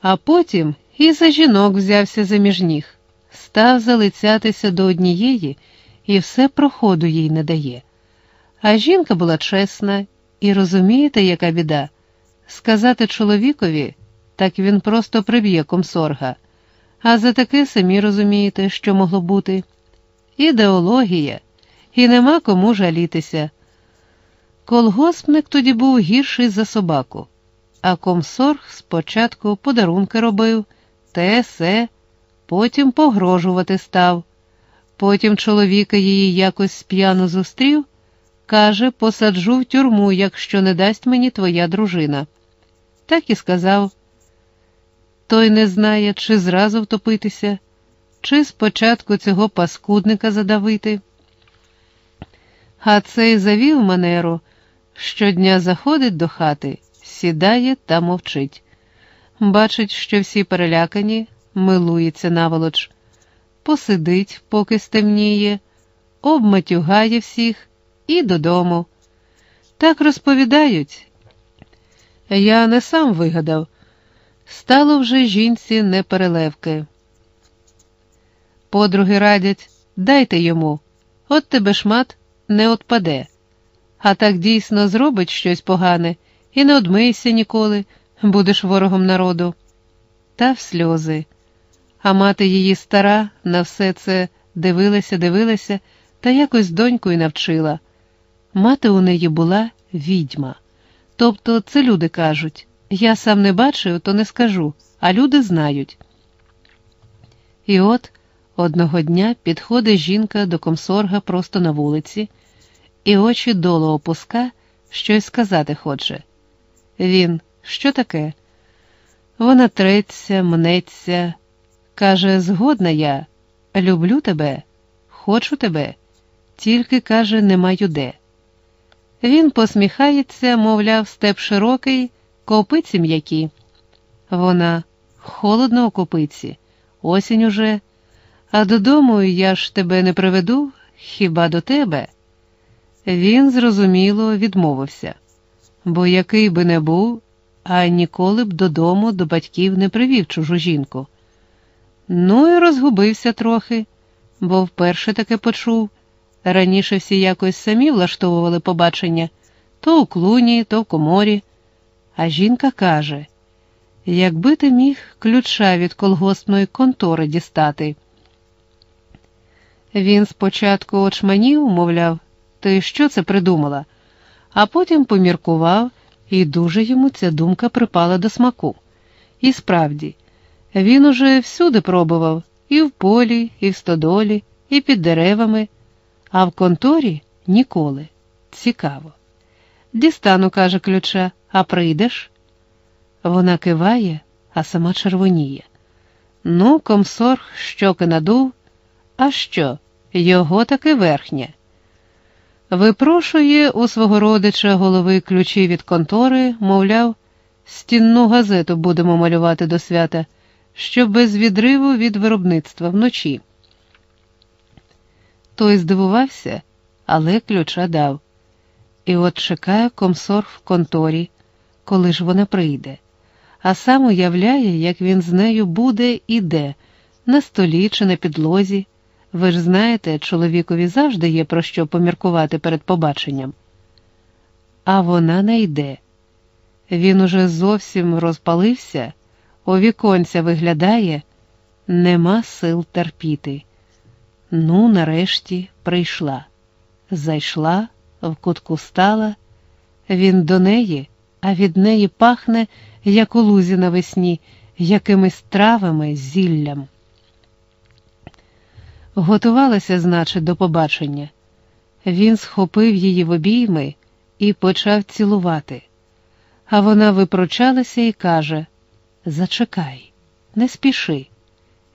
А потім і за жінок взявся заміж ніг, став залицятися до однієї і все проходу їй не дає. А жінка була чесна, і розумієте, яка біда? Сказати чоловікові, так він просто приб'є комсорга. А за таке самі розумієте, що могло бути. Ідеологія, і нема кому жалітися. Колгоспник тоді був гірший за собаку, а комсорг спочатку подарунки робив, те се, потім погрожувати став. Потім чоловіка її якось сп'яно зустрів, каже, посаджу в тюрму, якщо не дасть мені твоя дружина. Так і сказав. Той не знає, чи зразу втопитися, чи спочатку цього паскудника задавити. А цей завів манеру, щодня заходить до хати, сідає та мовчить. Бачить, що всі перелякані, милується наволоч, посидить, поки стемніє, обматюгає всіх і додому. Так розповідають. Я не сам вигадав. Стало вже жінці непереливки. Подруги радять, дайте йому, от тебе шмат не отпаде. А так дійсно зробить щось погане і не одмийся ніколи, будеш ворогом народу. Та в сльози. А мати її стара на все це дивилася, дивилася та якось доньку й навчила. Мати у неї була відьма. Тобто це люди кажуть. Я сам не бачив, то не скажу, а люди знають. І от одного дня підходить жінка до комсорга просто на вулиці, і очі долу опуска, щось сказати хоче. Він, що таке? Вона треться, мнеться, каже: Згодна я, люблю тебе, хочу тебе, тільки каже, не маю де. Він посміхається, мовляв, степ широкий копиці м'які. Вона холодно у копиці, осінь уже, а додому я ж тебе не приведу, хіба до тебе? Він зрозуміло відмовився, бо який би не був, а ніколи б додому до батьків не привів чужу жінку. Ну і розгубився трохи, бо вперше таке почув. Раніше всі якось самі влаштовували побачення то у клуні, то в коморі. А жінка каже: якби ти міг ключа від колгоспної контори дістати. Він спочатку очманів, мовляв, ти що це придумала, а потім поміркував, і дуже йому ця думка припала до смаку. І справді, він уже всюди пробував і в полі, і в стодолі, і під деревами, а в конторі ніколи. Цікаво. Дістану, каже ключа, а прийдеш? Вона киває, а сама червоніє. Ну, комсор щоки надув, а що? Його таки верхнє. Випрошує у свого родича голови ключі від контори, мовляв, стінну газету будемо малювати до свята, щоб без відриву від виробництва вночі. Той здивувався, але ключа дав. І от чекає комсор в конторі, коли ж вона прийде, а сам уявляє, як він з нею буде і де, на столі чи на підлозі. Ви ж знаєте, чоловікові завжди є про що поміркувати перед побаченням. А вона не йде. Він уже зовсім розпалився, у віконця виглядає, нема сил терпіти. Ну, нарешті, прийшла, зайшла в кутку стала, він до неї, а від неї пахне, як у лузі навесні, якимись травами, зіллям. Готувалася, значить, до побачення. Він схопив її в обійми і почав цілувати. А вона випрочалася і каже: Зачекай, не спіши,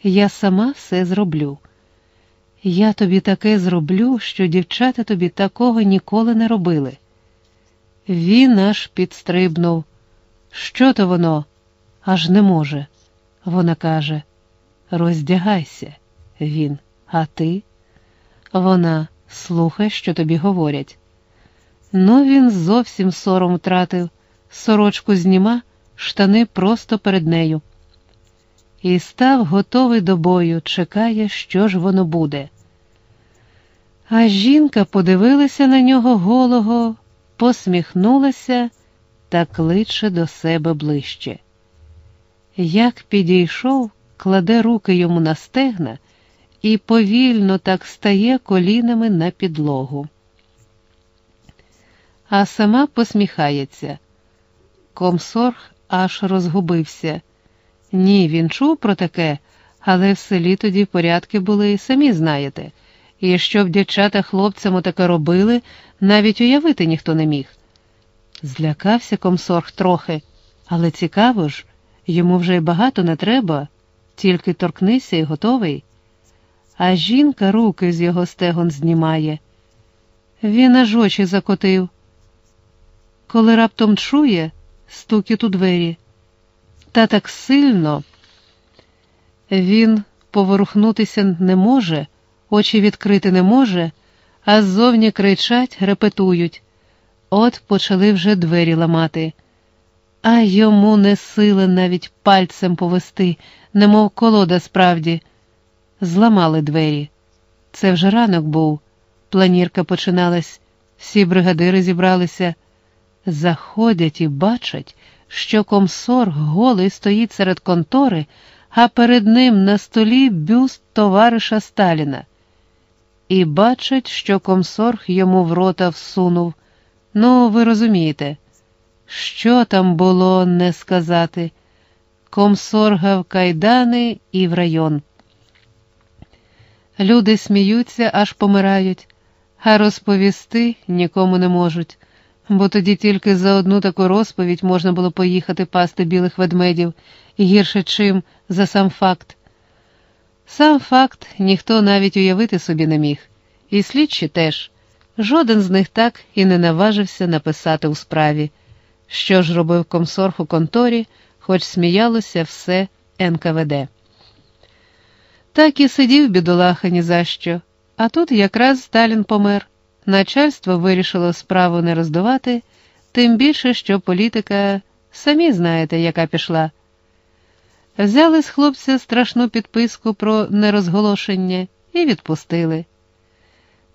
я сама все зроблю. Я тобі таке зроблю, що дівчата тобі такого ніколи не робили. Він аж підстрибнув. Що то воно? Аж не може. Вона каже: Роздягайся, він, а ти? Вона слухай, що тобі говорять. Ну, він зовсім сором втратив, сорочку зніма, штани просто перед нею. і став готовий до бою, чекає, що ж воно буде. А жінка подивилася на нього голого, посміхнулася та кличе до себе ближче. Як підійшов, кладе руки йому на стегна і повільно так стає колінами на підлогу. А сама посміхається. Комсорг аж розгубився. Ні, він чув про таке, але в селі тоді порядки були, самі знаєте, і щоб дівчата хлопцям таке робили, навіть уявити ніхто не міг. Злякався комсорг трохи, але цікаво ж, йому вже й багато не треба, тільки торкнися і готовий. А жінка руки з його стегон знімає. Він аж очі закотив. Коли раптом чує, стукіт у двері. Та так сильно він поворухнутися не може, очі відкрити не може, а ззовні кричать, репетують. От почали вже двері ламати, а йому не сили навіть пальцем повести, немов колода справді. Зламали двері. Це вже ранок був. Планірка починалась, всі бригадири зібралися. Заходять і бачать, що комсорг голий стоїть серед контори, а перед ним на столі бюст товариша Сталіна. І бачать, що комсорг йому в рота всунув. Ну, ви розумієте, що там було не сказати. Комсорга в кайдани і в район. Люди сміються, аж помирають, а розповісти нікому не можуть, бо тоді тільки за одну таку розповідь можна було поїхати пасти білих ведмедів і гірше чим за сам факт. Сам факт ніхто навіть уявити собі не міг, і слідчі теж. Жоден з них так і не наважився написати у справі, що ж робив комсорг у конторі, хоч сміялося все НКВД. Так і сидів бідолаха ні за що, а тут якраз Сталін помер. Начальство вирішило справу не роздувати, тим більше, що політика, самі знаєте, яка пішла. Взяли з хлопця страшну підписку про нерозголошення і відпустили.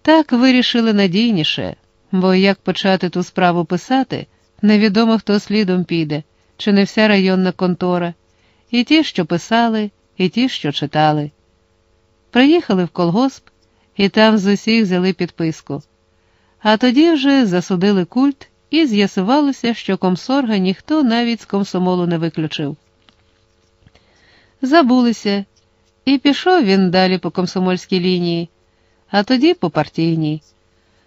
Так вирішили надійніше, бо як почати ту справу писати, невідомо хто слідом піде, чи не вся районна контора, і ті, що писали, і ті, що читали. Приїхали в колгосп і там з усіх взяли підписку. А тоді вже засудили культ і з'ясувалося, що комсорга ніхто навіть з комсомолу не виключив. Забулися, і пішов він далі по комсомольській лінії, а тоді по партійній.